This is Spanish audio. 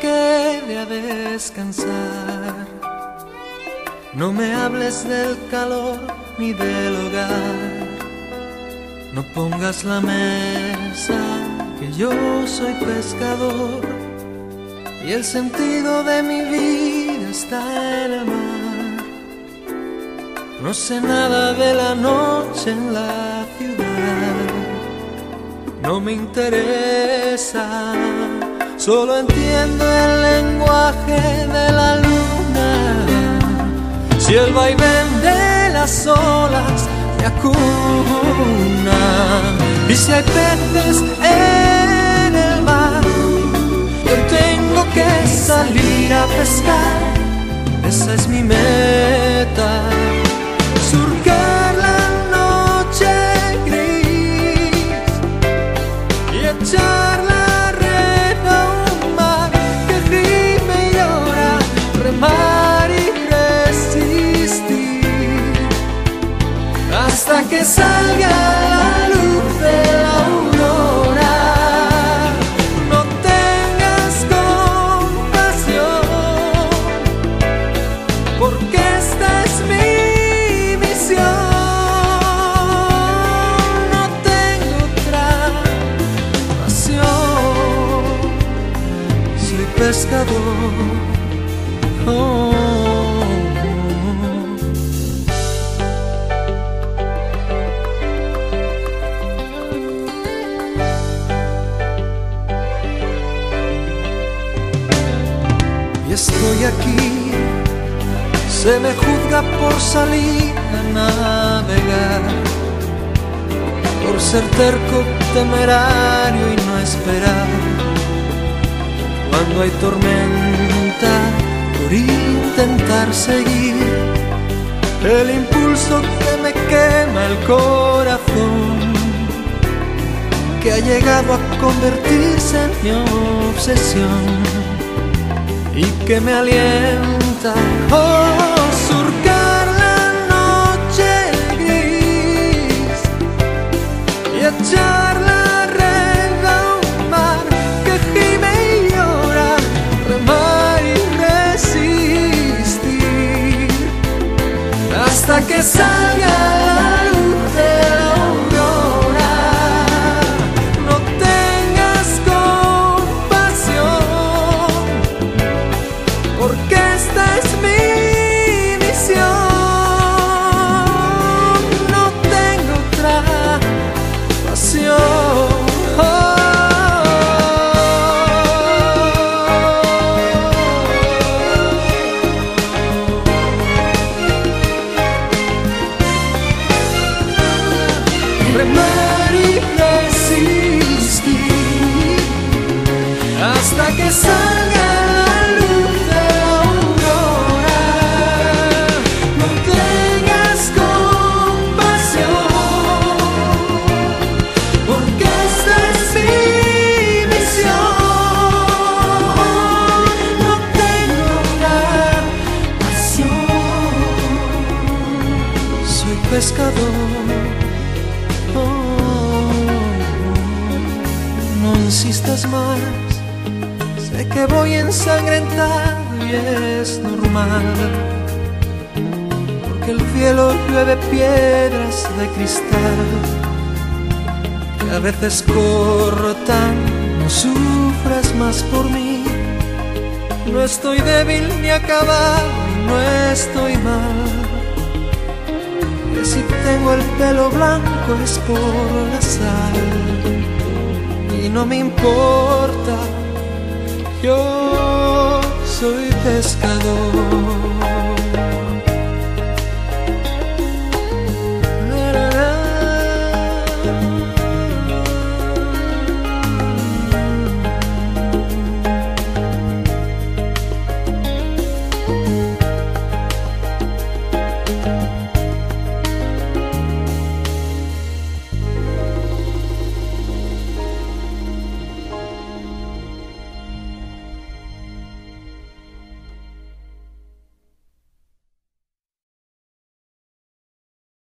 quede a descansar. No me hables del calor ni del hogar. No pongas la mesa, que yo soy pescador. Y el sentido de mi vida está en el mar. No sé nada de la noche en la ciudad. No me interesa Solo entiendo el lenguaje de la luna. Si el vaivén de las olas me acuna. Y si hay peces en el mar, yo tengo que salir a pescar. Esa es mi meta. Que salga la luz de la aurora. No tengas compasión, porque esta es mi misión. No tengo otra pasión, soy pescador. Estoy aquí. Se me juzga por salir a navegar, por ser terco, temerario y no esperar. Cuando hay tormenta, por intentar seguir el impulso que me quema el corazón, que ha llegado a convertirse en mi obsesión y que me alienta. Oh, surcar la noche gris y echar la red a un mar que gime y llora, remar y resistir hasta que salga hasta que salga la luz de la aurora. No tengas compasión, porque esta es mi misión. No tengo otra pasión, soy pescador. Oh, no insistas más. Sé que voy ensangrentado y es normal. Porque el cielo llueve piedras de cristal. Que a veces cortan, no sufras más por mí. No estoy débil ni acabado no estoy mal. Que si tengo el pelo blanco es por la sal. Y no me importa yo soy pescador.